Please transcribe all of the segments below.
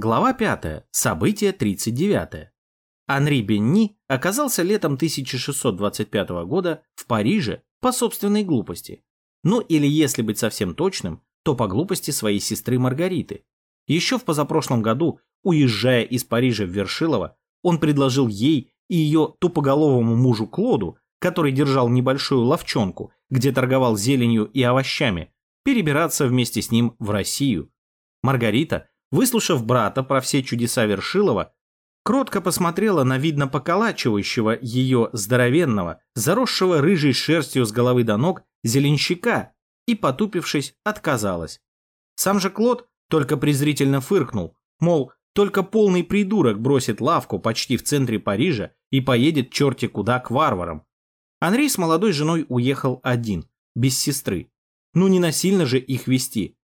Глава 5. Событие 39. Анри Бенни оказался летом 1625 года в Париже по собственной глупости. Ну или если быть совсем точным, то по глупости своей сестры Маргариты. Еще в позапрошлом году, уезжая из Парижа в Вершилово, он предложил ей и ее тупоголовому мужу Клоду, который держал небольшую ловчонку, где торговал зеленью и овощами, перебираться вместе с ним в Россию. Маргарита, выслушав брата про все чудеса Вершилова, кротко посмотрела на видно поколачивающего ее здоровенного, заросшего рыжей шерстью с головы до ног зеленщика и, потупившись, отказалась. Сам же Клод только презрительно фыркнул, мол, только полный придурок бросит лавку почти в центре Парижа и поедет черти куда к варварам. Анри с молодой женой уехал один, без сестры. Ну не насильно же их вести.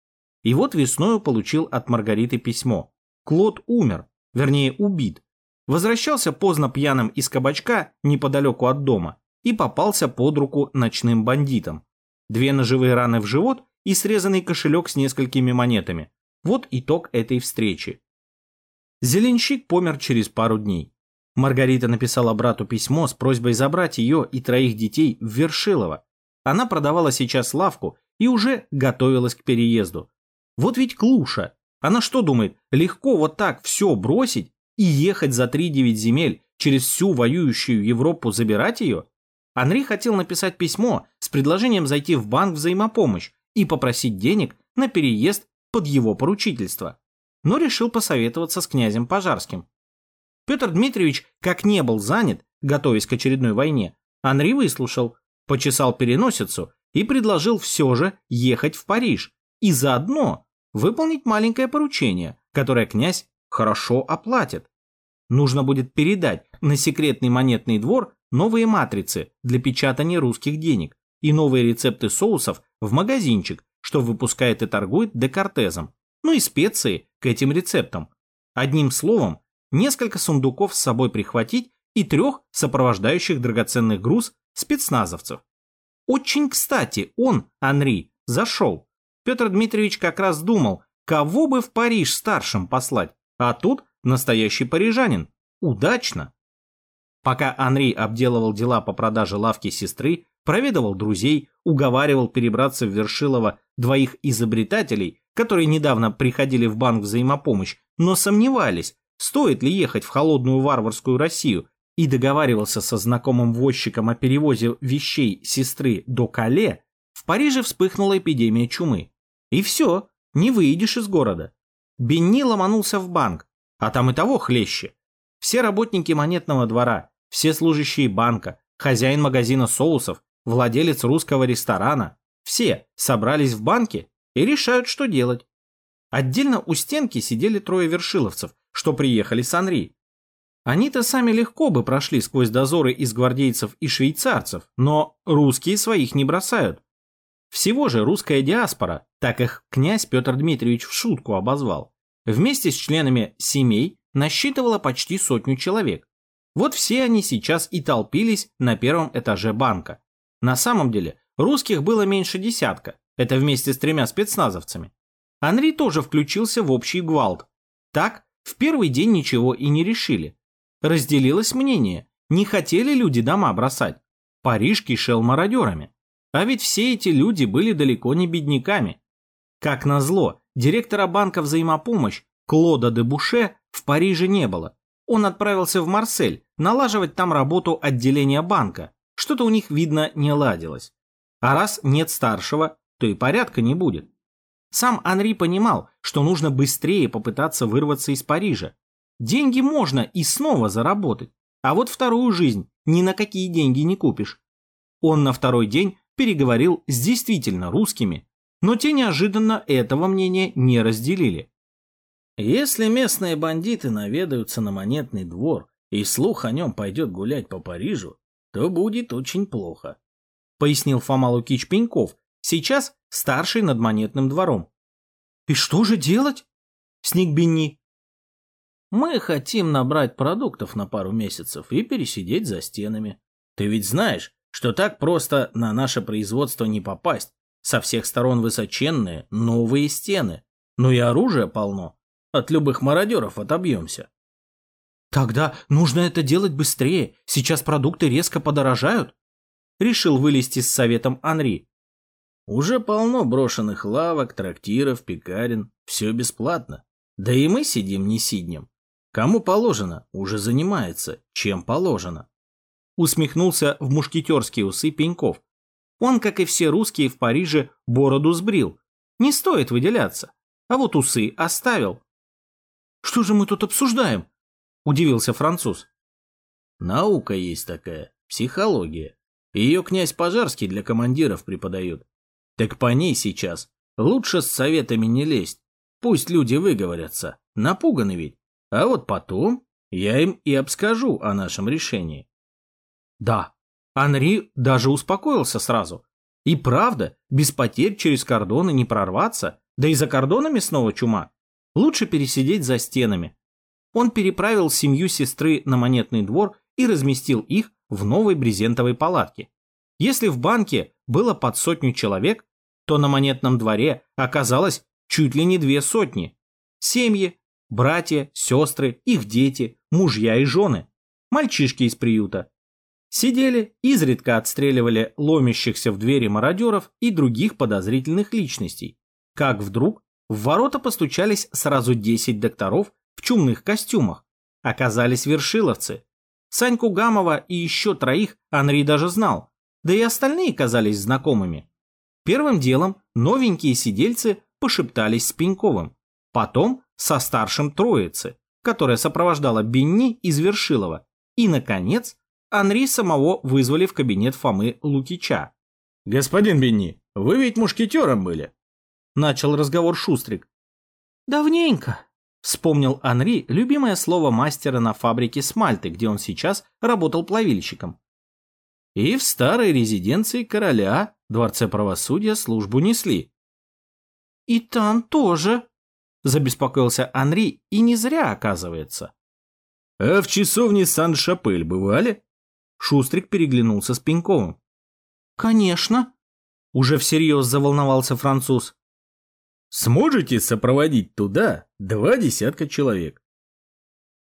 И вот весною получил от Маргариты письмо. Клод умер, вернее убит. Возвращался поздно пьяным из кабачка неподалеку от дома и попался под руку ночным бандитам. Две ножевые раны в живот и срезанный кошелек с несколькими монетами. Вот итог этой встречи. Зеленщик помер через пару дней. Маргарита написала брату письмо с просьбой забрать ее и троих детей в Вершилово. Она продавала сейчас лавку и уже готовилась к переезду. Вот ведь клуша. Она что думает, легко вот так все бросить и ехать за 3-9 земель через всю воюющую Европу забирать ее? Анри хотел написать письмо с предложением зайти в банк взаимопомощь и попросить денег на переезд под его поручительство, но решил посоветоваться с князем Пожарским. Петр Дмитриевич, как не был занят, готовясь к очередной войне, Анри выслушал, почесал переносицу и предложил все же ехать в Париж и заодно выполнить маленькое поручение, которое князь хорошо оплатит. Нужно будет передать на секретный монетный двор новые матрицы для печатания русских денег и новые рецепты соусов в магазинчик, что выпускает и торгует декартезом, ну и специи к этим рецептам. Одним словом, несколько сундуков с собой прихватить и трех сопровождающих драгоценных груз спецназовцев. Очень кстати он, Анри, зашел. Петр Дмитриевич как раз думал, кого бы в Париж старшим послать, а тут настоящий парижанин. Удачно. Пока Анри обделывал дела по продаже лавки сестры, проведывал друзей, уговаривал перебраться в Вершилово двоих изобретателей, которые недавно приходили в банк взаимопомощь, но сомневались, стоит ли ехать в холодную варварскую Россию, и договаривался со знакомым возчиком о перевозе вещей сестры до Кале, в Париже вспыхнула эпидемия чумы. И все, не выйдешь из города. Бенни ломанулся в банк, а там и того хлеще. Все работники монетного двора, все служащие банка, хозяин магазина соусов, владелец русского ресторана, все собрались в банке и решают, что делать. Отдельно у стенки сидели трое вершиловцев, что приехали с Анри. Они-то сами легко бы прошли сквозь дозоры из гвардейцев и швейцарцев, но русские своих не бросают. Всего же русская диаспора, так их князь Петр Дмитриевич в шутку обозвал, вместе с членами семей насчитывала почти сотню человек. Вот все они сейчас и толпились на первом этаже банка. На самом деле русских было меньше десятка, это вместе с тремя спецназовцами. Анри тоже включился в общий гвалт. Так, в первый день ничего и не решили. Разделилось мнение, не хотели люди дома бросать. Париж кишел мародерами. А ведь все эти люди были далеко не бедняками. Как назло, директора банка взаимопомощь Клода де Буше в Париже не было. Он отправился в Марсель налаживать там работу отделения банка. Что-то у них, видно, не ладилось. А раз нет старшего, то и порядка не будет. Сам Анри понимал, что нужно быстрее попытаться вырваться из Парижа, Деньги можно и снова заработать, а вот вторую жизнь ни на какие деньги не купишь. Он на второй день переговорил с действительно русскими, но те неожиданно этого мнения не разделили. Если местные бандиты наведаются на монетный двор, и слух о нем пойдет гулять по Парижу, то будет очень плохо, пояснил Фома Лукич Пеньков, сейчас старший над монетным двором. И что же делать? Сник Бенни. Мы хотим набрать продуктов на пару месяцев и пересидеть за стенами. Ты ведь знаешь, что так просто на наше производство не попасть. Со всех сторон высоченные, новые стены. Ну и оружия полно. От любых мародеров отобьемся. Тогда нужно это делать быстрее. Сейчас продукты резко подорожают. Решил вылезти с советом Анри. Уже полно брошенных лавок, трактиров, пекарен. Все бесплатно. Да и мы сидим не сиднем. Кому положено, уже занимается. Чем положено. Усмехнулся в мушкетерские усы Пеньков. Он, как и все русские в Париже, бороду сбрил. Не стоит выделяться. А вот усы оставил. Что же мы тут обсуждаем? Удивился француз. Наука есть такая, психология. Ее князь Пожарский для командиров преподает. Так по ней сейчас. Лучше с советами не лезть. Пусть люди выговорятся. Напуганы ведь. А вот потом я им и обскажу о нашем решении. Да, Анри даже успокоился сразу. И правда, без потерь через кордоны не прорваться, да и за кордонами снова чума. Лучше пересидеть за стенами. Он переправил семью сестры на монетный двор и разместил их в новой брезентовой палатке. Если в банке было под сотню человек, то на монетном дворе оказалось чуть ли не две сотни. Семьи, братья, сестры, их дети, мужья и жены, мальчишки из приюта. Сидели, изредка отстреливали ломящихся в двери мародеров и других подозрительных личностей. Как вдруг в ворота постучались сразу 10 докторов в чумных костюмах. Оказались вершиловцы. Саньку Гамова и еще троих Анри даже знал, да и остальные казались знакомыми. Первым делом новенькие сидельцы пошептались с Пеньковым, потом со старшим троицы, которая сопровождала Бенни из Вершилова, и, наконец, Анри самого вызвали в кабинет Фомы Лукича. «Господин Бенни, вы ведь мушкетером были?» Начал разговор Шустрик. «Давненько», — вспомнил Анри любимое слово мастера на фабрике Смальты, где он сейчас работал плавильщиком. И в старой резиденции короля, дворце правосудия, службу несли. «И там тоже», — забеспокоился Анри, и не зря, оказывается. «А в часовне Сан-Шапель бывали?» Шустрик переглянулся с Пеньковым. «Конечно!» – уже всерьез заволновался француз. «Сможете сопроводить туда два десятка человек?»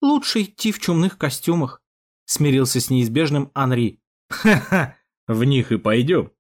«Лучше идти в чумных костюмах», – смирился с неизбежным Анри. «Ха-ха, в них и пойдем.